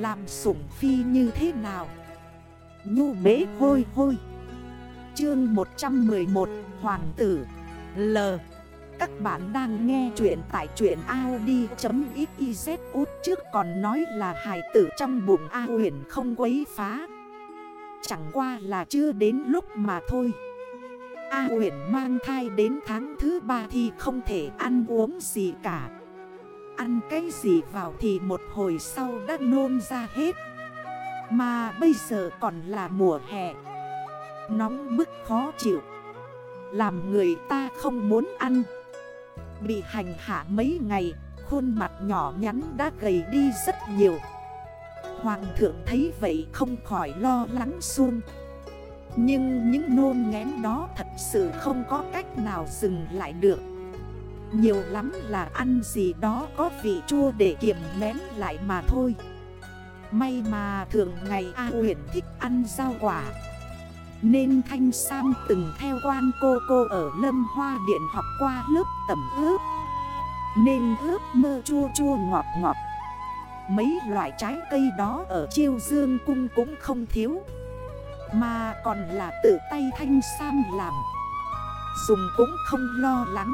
Làm sủng phi như thế nào? Nhu bế hôi hôi. Chương 111 Hoàng tử. L. Các bạn đang nghe chuyện tại chuyện Audi.xyz út trước còn nói là hài tử trong bụng A huyền không quấy phá. Chẳng qua là chưa đến lúc mà thôi. A huyền mang thai đến tháng thứ ba thì không thể ăn uống gì cả. Ăn cái gì vào thì một hồi sau đã nôn ra hết. Mà bây giờ còn là mùa hè. Nóng bức khó chịu. Làm người ta không muốn ăn. Bị hành hạ mấy ngày, Khuôn mặt nhỏ nhắn đã gầy đi rất nhiều. Hoàng thượng thấy vậy không khỏi lo lắng xuông Nhưng những nôn ngén đó thật sự không có cách nào dừng lại được. Nhiều lắm là ăn gì đó có vị chua để kiềm nén lại mà thôi. May mà thường ngày A huyền thích ăn rau quả. Nên Thanh Sam từng theo quan cô cô ở Lâm Hoa Điện học qua lớp tẩm ướp. Nên ướp mơ chua chua ngọt ngọt. Mấy loại trái cây đó ở chiêu dương cung cũng không thiếu. Mà còn là tự tay Thanh Sam làm. Dùng cũng không lo lắng.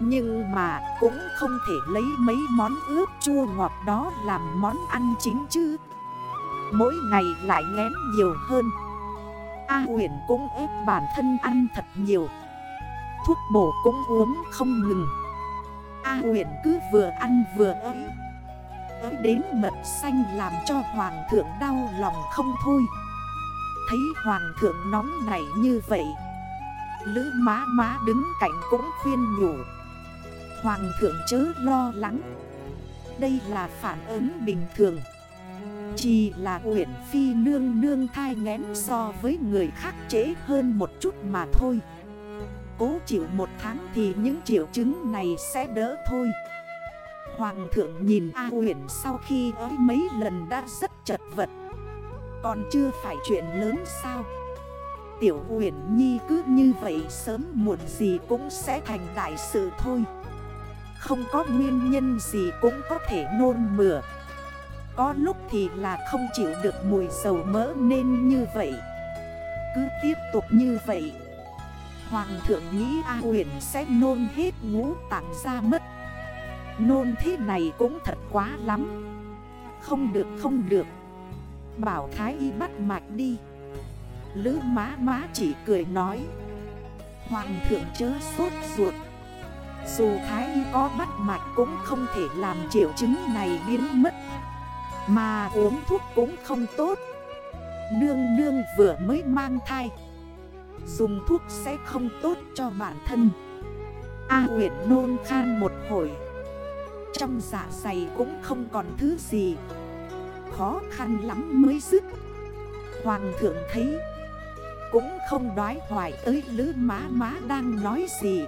Nhưng mà cũng không thể lấy mấy món ướp chua ngọt đó làm món ăn chính chứ. Mỗi ngày lại ngén nhiều hơn. A huyền cũng ép bản thân ăn thật nhiều. Thuốc bổ cũng uống không ngừng. A huyền cứ vừa ăn vừa ấy Ấy đến mật xanh làm cho hoàng thượng đau lòng không thôi. Thấy hoàng thượng nóng nảy như vậy, Lữ má má đứng cạnh cũng khuyên nhủ. Hoàng thượng chớ lo lắng. Đây là phản ứng bình thường. Chỉ là Uyển Phi nương nương thai ngén so với người khác trễ hơn một chút mà thôi. Cố chịu một tháng thì những triệu chứng này sẽ đỡ thôi. Hoàng thượng nhìn A Uyển sau khi ới mấy lần đã rất chật vật. Còn chưa phải chuyện lớn sao? Tiểu Uyển Nhi cứ như vậy sớm muộn gì cũng sẽ thành đại sự thôi. Không có nguyên nhân gì cũng có thể nôn mửa. Có lúc thì là không chịu được mùi dầu mỡ nên như vậy. Cứ tiếp tục như vậy, Hoàng thượng nghĩ A huyền sẽ nôn hết ngũ tạng ra mất. Nôn thế này cũng thật quá lắm. Không được không được. Bảo Thái Y bắt mạch đi. Lữ má má chỉ cười nói. Hoàng thượng chớ sốt ruột. Dù Thái Y có bắt mạch cũng không thể làm triệu chứng này biến mất. Mà uống thuốc cũng không tốt. Nương nương vừa mới mang thai. Dùng thuốc sẽ không tốt cho bản thân. A huyện nôn khan một hồi. Trong dạ dày cũng không còn thứ gì. Khó khăn lắm mới dứt. Hoàng thượng thấy. Cũng không đoái hoài tới lứ má má đang nói gì.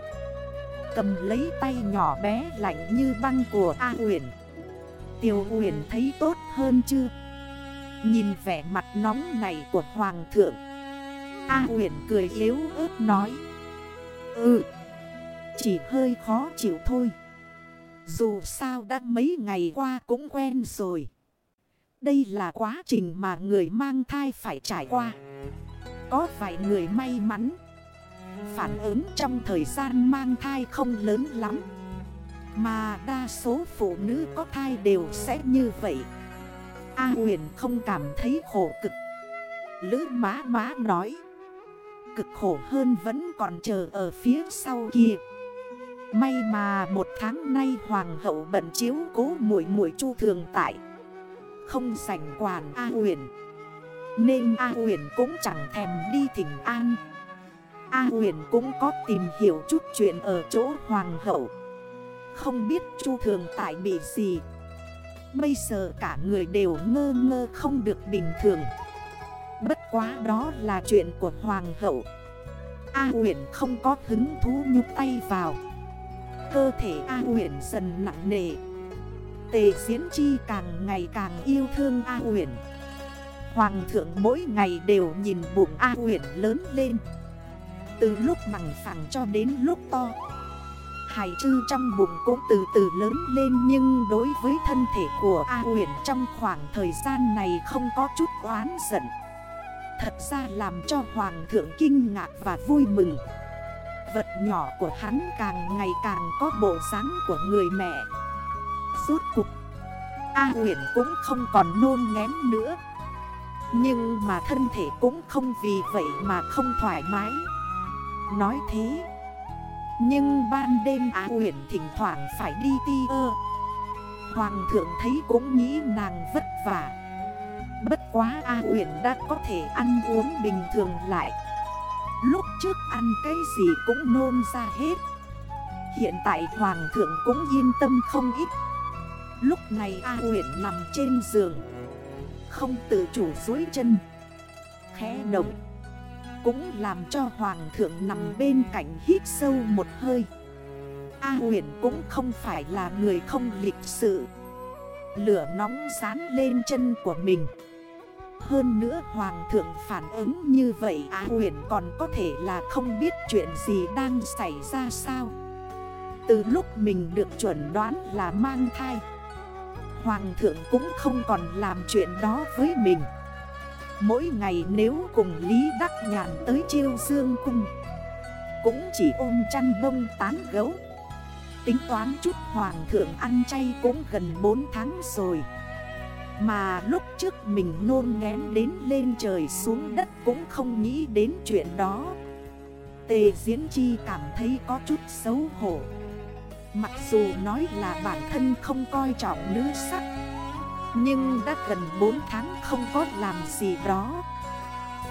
Cầm lấy tay nhỏ bé lạnh như băng của A uyển. Tiểu uyển thấy tốt hơn chưa Nhìn vẻ mặt nóng này của Hoàng thượng. A uyển cười yếu ớt nói Ừ Chỉ hơi khó chịu thôi. Dù sao đã mấy ngày qua cũng quen rồi. Đây là quá trình mà người mang thai phải trải qua. Có vài người may mắn Phản ứng trong thời gian mang thai không lớn lắm. Mà đa số phụ nữ có thai đều sẽ như vậy. A huyền không cảm thấy khổ cực. Lữ má má nói, cực khổ hơn vẫn còn chờ ở phía sau kia. May mà một tháng nay hoàng hậu bận chiếu cố muội muội chu thường tại. Không sành quản A huyền. Nên A huyền cũng chẳng thèm đi thỉnh an. A huyền cũng có tìm hiểu chút chuyện ở chỗ hoàng hậu. Không biết chu thường tại bị gì. Bây giờ cả người đều ngơ ngơ không được bình thường. Bất quá đó là chuyện của hoàng hậu. A Huyền không có hứng thú nhúc tay vào. Cơ thể A Huyền dần nặng nề. Tề diễn chi càng ngày càng yêu thương A Huyền. Hoàng thượng mỗi ngày đều nhìn bụng A Huyền lớn lên. Từ lúc bằng phẳng cho đến lúc to. Hài trư trong bụng cũng từ từ lớn lên Nhưng đối với thân thể của A Huyền trong khoảng thời gian này không có chút oán giận. Thật ra làm cho Hoàng thượng kinh ngạc và vui mừng. Vật nhỏ của hắn càng ngày càng có bộ dáng của người mẹ. Suốt cục A huyền cũng không còn nôn ngén nữa. Nhưng mà thân thể cũng không vì vậy mà không thoải mái. Nói thế. Nhưng ban đêm A huyền thỉnh thoảng phải đi ti ơ. Hoàng thượng thấy cũng nghĩ nàng vất vả. Bất quá A huyền đã có thể ăn uống bình thường lại. Lúc trước ăn cái gì cũng nôn ra hết. Hiện tại Hoàng thượng cũng yên tâm không ít. Lúc này A huyện nằm trên giường. Không tự chủ dối chân. Khẽ động. Cũng làm cho Hoàng thượng nằm bên cạnh hít sâu một hơi. A huyền cũng không phải là người không lịch sự. Lửa nóng dán lên chân của mình. Hơn nữa hoàng thượng phản ứng như vậy, a huyền còn có thể là không biết chuyện gì đang xảy ra sao? Từ lúc mình được chuẩn đoán là mang thai, Hoàng thượng cũng không còn làm chuyện đó với mình. Mỗi ngày nếu cùng Lý Đắc Nhàn tới chiêu dương cung, Cũng chỉ ôm chăn bông tán gấu. Tính toán chút hoàng thượng ăn chay cũng gần 4 tháng rồi. Mà lúc trước mình nôn ngén đến lên trời xuống đất cũng không nghĩ đến chuyện đó. Tề Diễn Chi cảm thấy có chút xấu hổ. Mặc dù nói là bản thân không coi trọng nữ sắc nhưng đã gần 4 tháng không có làm gì đó.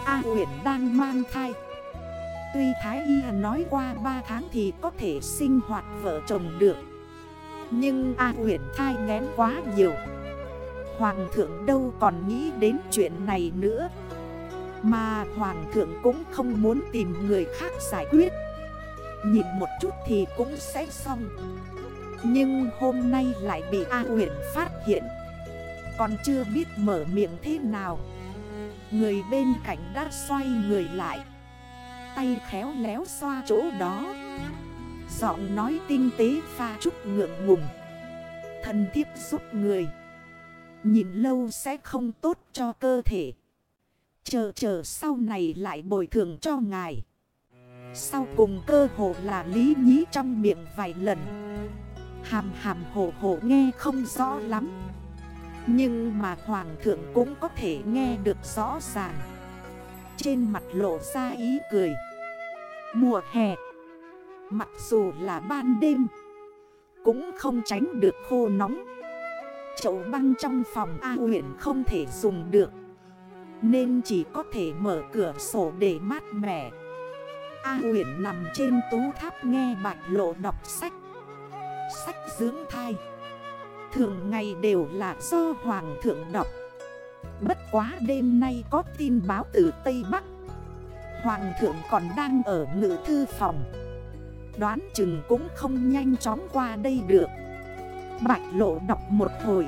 A Uyển đang mang thai. Tuy Thái Y nói qua 3 tháng thì có thể sinh hoạt vợ chồng được. Nhưng A Uyển thai ngén quá nhiều. Hoàng thượng đâu còn nghĩ đến chuyện này nữa. Mà Hoàng thượng cũng không muốn tìm người khác giải quyết. Nhìn một chút thì cũng sẽ xong. Nhưng hôm nay lại bị A huyền phát hiện. Còn chưa biết mở miệng thế nào. Người bên cạnh đã xoay người lại. Tay khéo léo xoa chỗ đó. Giọng nói tinh tế pha chút ngượng ngùng. Thần thiếp giúp người. Nhìn lâu sẽ không tốt cho cơ thể. Chờ chờ sau này lại bồi thường cho ngài. Sau cùng cơ hồ là lý nhí trong miệng vài lần. Hàm hàm hổ hổ nghe không rõ lắm. Nhưng mà hoàng thượng cũng có thể nghe được rõ ràng. Trên mặt lộ ra ý cười. Mùa hè, Mặc dù là ban đêm, Cũng không tránh được khô nóng. Chậu băng trong phòng A huyện không thể dùng được, Nên chỉ có thể mở cửa sổ để mát mẻ. A huyện nằm trên tú tháp nghe bạch lộ đọc sách. Sách dưỡng thai. Thường ngày đều là do Hoàng thượng đọc. Bất quá đêm nay có tin báo từ Tây Bắc. Hoàng thượng còn đang ở ngự thư phòng. Đoán chừng cũng không nhanh chóng qua đây được. Bạch lộ đọc một hồi.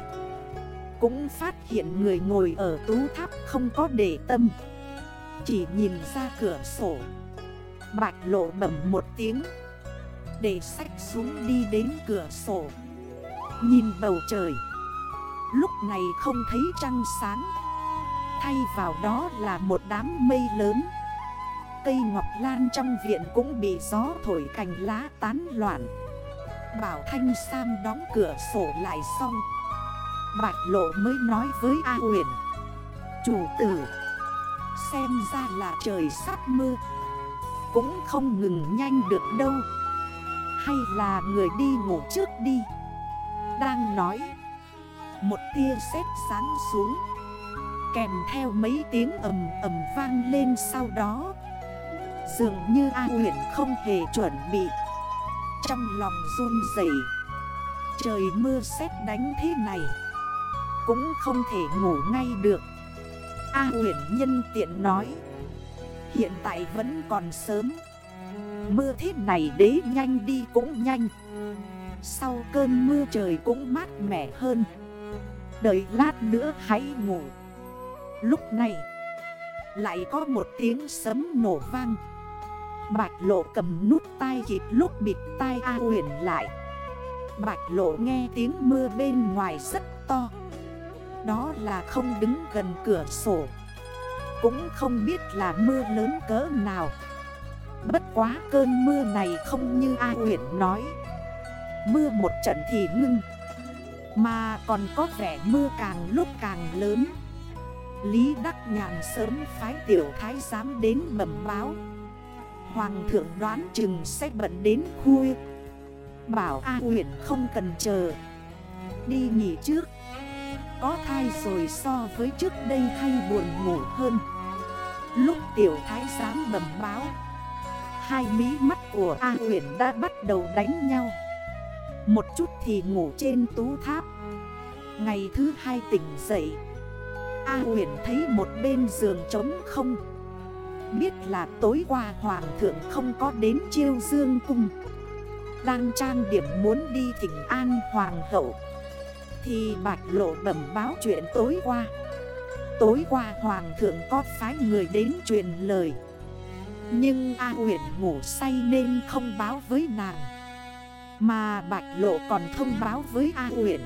Cũng phát hiện người ngồi ở tú tháp không có để tâm. Chỉ nhìn ra cửa sổ. Bạch lộ bẩm một tiếng. Để sách xuống đi đến cửa sổ. Nhìn bầu trời. Lúc này không thấy trăng sáng. Thay vào đó là một đám mây lớn. Cây ngọc lan trong viện cũng bị gió thổi cành lá tán loạn. Bảo Thanh Sam đóng cửa sổ lại xong. Bạch lộ mới nói với A huyền Chủ tử, Xem ra là trời sắp mưa. Cũng không ngừng nhanh được đâu. Hay là người đi ngủ trước đi. Đang nói. Một tia sét sáng xuống. Kèm theo mấy tiếng ầm ầm vang lên sau đó. Dường như A huyền không hề chuẩn bị. Trong lòng run dậy Trời mưa sét đánh thế này. Cũng không thể ngủ ngay được. A huyền nhân tiện nói. Hiện tại vẫn còn sớm. Mưa thế này đế nhanh đi cũng nhanh. Sau cơn mưa trời cũng mát mẻ hơn. Đợi lát nữa hãy ngủ. Lúc này, Lại có một tiếng sấm nổ vang. Bạch lộ cầm nút tai kịp lúc bịt tai A huyền lại. Bạch lộ nghe tiếng mưa bên ngoài rất to. Đó là không đứng gần cửa sổ. Cũng không biết là mưa lớn cỡ nào. Bất quá cơn mưa này không như A huyền nói. Mưa một trận thì ngưng. Mà còn có vẻ mưa càng lúc càng lớn. Lý Đắc Nhàn sớm phái tiểu thái giám đến bẩm báo. Hoàng thượng đoán chừng sẽ bận đến khuya. Bảo A huyện không cần chờ. Đi nghỉ trước. Có thai rồi so với trước đây hay buồn ngủ hơn. Lúc tiểu thái giám bẩm báo, Hai mí mắt của A huyện đã bắt đầu đánh nhau. Một chút thì ngủ trên tú tháp. Ngày thứ hai tỉnh dậy. A Huyền thấy một bên giường trống không. Biết là tối qua hoàng thượng không có đến chiêu dương cung. Đang trang điểm muốn đi thỉnh an hoàng hậu. Thì bạch lộ bẩm báo chuyện tối qua. Tối qua hoàng thượng có phái người đến truyền lời. Nhưng A Huyền ngủ say nên không báo với nàng. Mà bạch lộ còn thông báo với A Uyển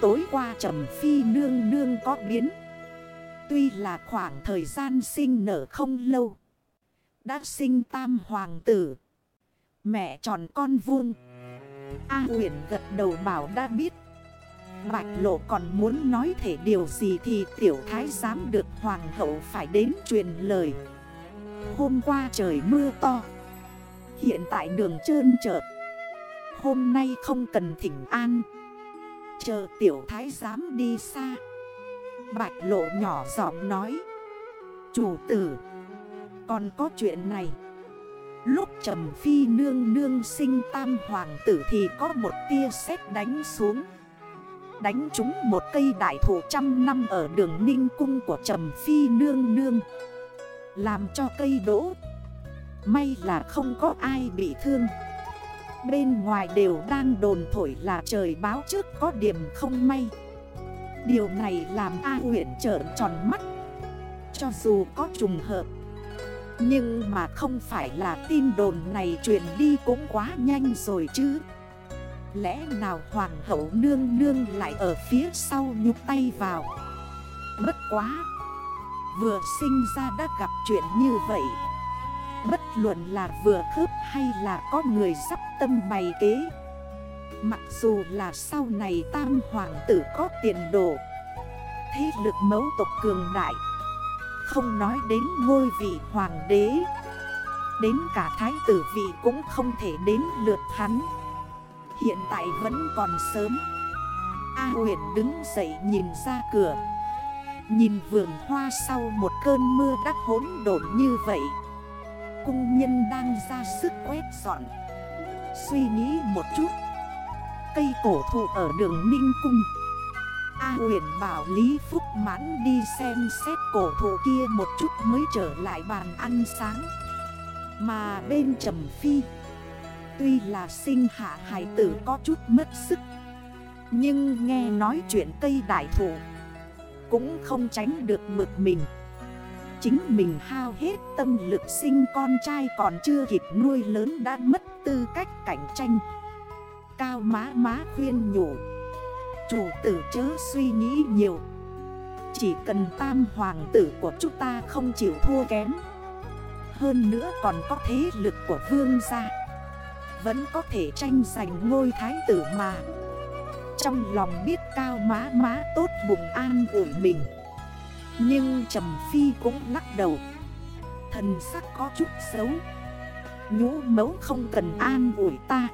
Tối qua trầm phi nương nương có biến Tuy là khoảng thời gian sinh nở không lâu. Đã sinh tam hoàng tử. Mẹ tròn con vuông. A Uyển gật đầu bảo đã biết. Bạch lộ còn muốn nói thể điều gì thì tiểu thái giám được hoàng hậu phải đến truyền lời. Hôm qua trời mưa to. Hiện tại đường trơn trợt. Hôm nay không cần thỉnh an. Chờ tiểu thái giám đi xa. Bạch lộ nhỏ giọng nói. Chủ tử, Còn có chuyện này. Lúc trầm phi nương nương sinh tam hoàng tử thì có một tia sét đánh xuống. Đánh trúng một cây đại thụ trăm năm ở đường ninh cung của trầm phi nương nương. Làm cho cây đỗ. May là không có ai bị thương. Bên ngoài đều đang đồn thổi là trời báo trước có điểm không may. Điều này làm A huyện trởn tròn mắt. Cho dù có trùng hợp, Nhưng mà không phải là tin đồn này truyền đi cũng quá nhanh rồi chứ. Lẽ nào hoàng hậu nương nương lại ở phía sau nhúc tay vào? Bất quá, Vừa sinh ra đã gặp chuyện như vậy. Bất luận là vừa khớp hay là có người sắp tâm bày kế. Mặc dù là sau này tam hoàng tử có tiền đồ, Thế lực mấu tộc cường đại, Không nói đến ngôi vị hoàng đế, Đến cả thái tử vị cũng không thể đến lượt hắn. Hiện tại vẫn còn sớm. A huyền đứng dậy nhìn ra cửa. Nhìn vườn hoa sau một cơn mưa đắc hỗn độn như vậy. Cung nhân đang ra sức quét dọn. Suy nghĩ một chút. Cây cổ thụ ở đường Ninh Cung. A huyền bảo Lý Phúc mãn đi xem xét cổ thụ kia một chút mới trở lại bàn ăn sáng. Mà bên Trầm Phi, Tuy là sinh hạ hài tử có chút mất sức, Nhưng nghe nói chuyện cây đại thụ Cũng không tránh được mực mình. Chính mình hao hết tâm lực sinh con trai còn chưa kịp nuôi lớn đã mất tư cách cạnh tranh. Cao má má khuyên nhủ. Chủ tử chớ suy nghĩ nhiều. Chỉ cần tam hoàng tử của chúng ta không chịu thua kém. Hơn nữa còn có thế lực của vương gia. Vẫn có thể tranh giành ngôi thái tử mà. Trong lòng biết cao má má tốt bụng an ủi mình. Nhưng Trầm Phi cũng lắc đầu. Thần sắc có chút xấu. Nhũ mẫu không cần an ủi ta.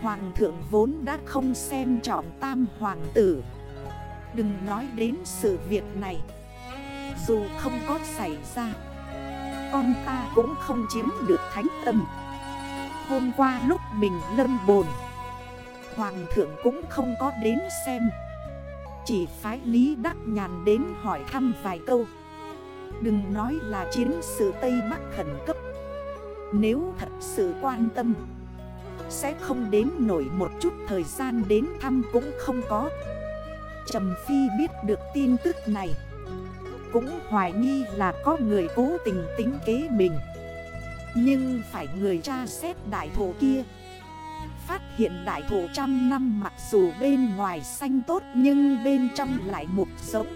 Hoàng thượng vốn đã không xem trọng tam hoàng tử. Đừng nói đến sự việc này. Dù không có xảy ra, Con ta cũng không chiếm được thánh tâm. Hôm qua lúc mình lâm bồn, Hoàng thượng cũng không có đến xem. Chỉ phái Lý Đắc Nhàn đến hỏi thăm vài câu. Đừng nói là chiến sự Tây Bắc khẩn cấp. Nếu thật sự quan tâm, sẽ không đến nổi một chút thời gian đến thăm cũng không có. Trầm Phi biết được tin tức này, Cũng hoài nghi là có người cố tình tính kế mình. Nhưng phải người tra xét đại thổ kia, Phát hiện đại thổ trăm năm mặt dù bên ngoài xanh tốt nhưng bên trong lại mục sống.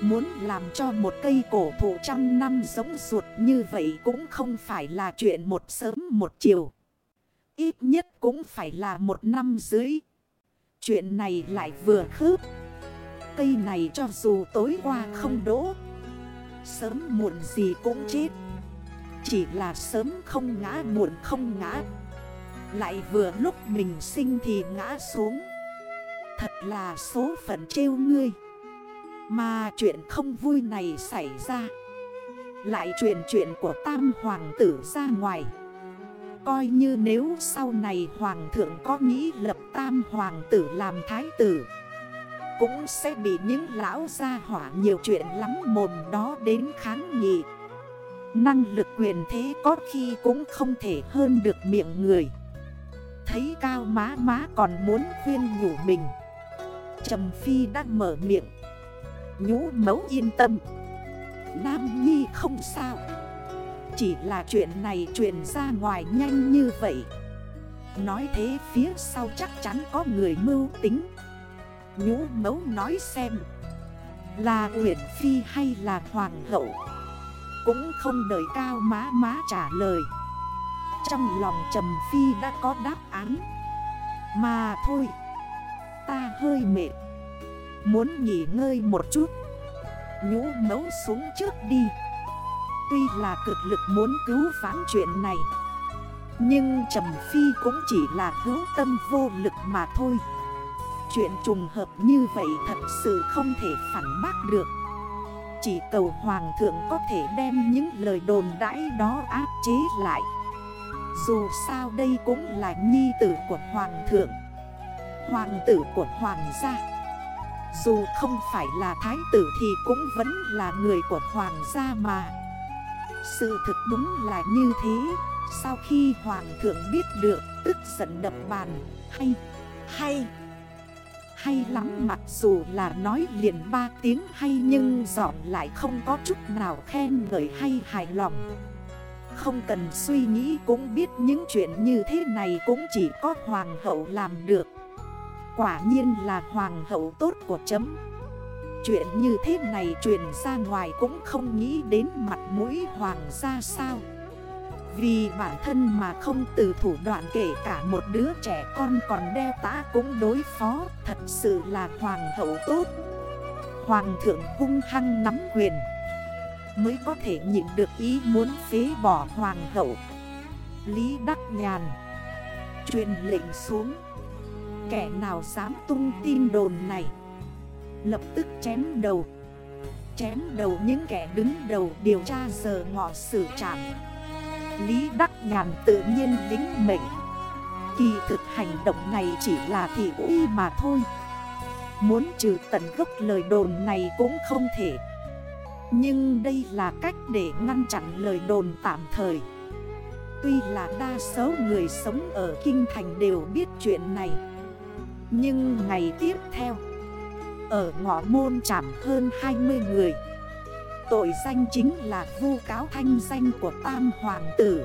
Muốn làm cho một cây cổ thụ trăm năm giống ruột như vậy cũng không phải là chuyện một sớm một chiều. Ít nhất cũng phải là một năm dưới. Chuyện này lại vừa khớp. Cây này cho dù tối qua không đỗ. Sớm muộn gì cũng chết. Chỉ là sớm không ngã, muộn không ngã. Lại vừa lúc mình sinh thì ngã xuống. Thật là số phận trêu ngươi. Mà chuyện không vui này xảy ra Lại chuyện chuyện của tam hoàng tử ra ngoài Coi như nếu sau này hoàng thượng có nghĩ lập tam hoàng tử làm thái tử, Cũng sẽ bị những lão gia hỏa nhiều chuyện lắm mồm đó đến kháng nghị Năng lực quyền thế có khi cũng không thể hơn được miệng người Thấy cao má má còn muốn khuyên nhủ mình. Trầm Phi đang mở miệng. Nhũ mấu yên tâm. Nam Nhi không sao. Chỉ là chuyện này truyền ra ngoài nhanh như vậy. Nói thế phía sau chắc chắn có người mưu tính. Nhũ mấu nói xem. Là Uyển Phi hay là Hoàng hậu? Cũng không đợi cao má má trả lời. Trong lòng Trầm Phi đã có đáp án. Mà thôi, Ta hơi mệt. Muốn nghỉ ngơi một chút. Nhũ mấu xuống trước đi. Tuy là cực lực muốn cứu vãn chuyện này, Nhưng Trầm Phi cũng chỉ là hữu tâm vô lực mà thôi. Chuyện trùng hợp như vậy thật sự không thể phản bác được. Chỉ cầu Hoàng thượng có thể đem những lời đồn đãi đó áp chế lại. Dù sao đây cũng là nhi tử của Hoàng thượng. Hoàng tử của Hoàng gia. Dù không phải là thái tử thì cũng vẫn là người của hoàng gia mà. Sự thực đúng là như thế. Sau khi hoàng thượng biết được tức giận đập bàn Hay, hay Hay lắm mặc dù là nói liền ba tiếng hay Nhưng giọng lại không có chút nào khen ngợi hay hài lòng. Không cần suy nghĩ cũng biết những chuyện như thế này cũng chỉ có hoàng hậu làm được. Quả nhiên là hoàng hậu tốt của chấm. Chuyện như thế này truyền ra ngoài cũng không nghĩ đến mặt mũi hoàng gia sao. Vì bản thân mà không từ thủ đoạn kể cả một đứa trẻ con còn đeo tã cũng đối phó, Thật sự là hoàng hậu tốt. Hoàng thượng hung hăng nắm quyền. Mới có thể nhịn được ý muốn phế bỏ hoàng hậu. Lý Đắc Nhàn. Truyền lệnh xuống. Kẻ nào dám tung tin đồn này? Lập tức chém đầu. Chém đầu những kẻ đứng đầu điều tra giờ ngọ xử trạm Lý Đắc Nhàn tự nhiên lính mệnh. Kỳ thực hành động này chỉ là thị uy mà thôi. Muốn trừ tận gốc lời đồn này cũng không thể. Nhưng đây là cách để ngăn chặn lời đồn tạm thời. Tuy là đa số người sống ở Kinh Thành đều biết chuyện này. Nhưng ngày tiếp theo, Ở ngõ môn chạm hơn 20 người. Tội danh chính là vu cáo thanh danh của Tam Hoàng tử.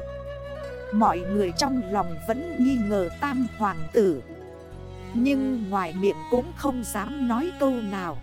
Mọi người trong lòng vẫn nghi ngờ Tam Hoàng tử. Nhưng ngoài miệng cũng không dám nói câu nào.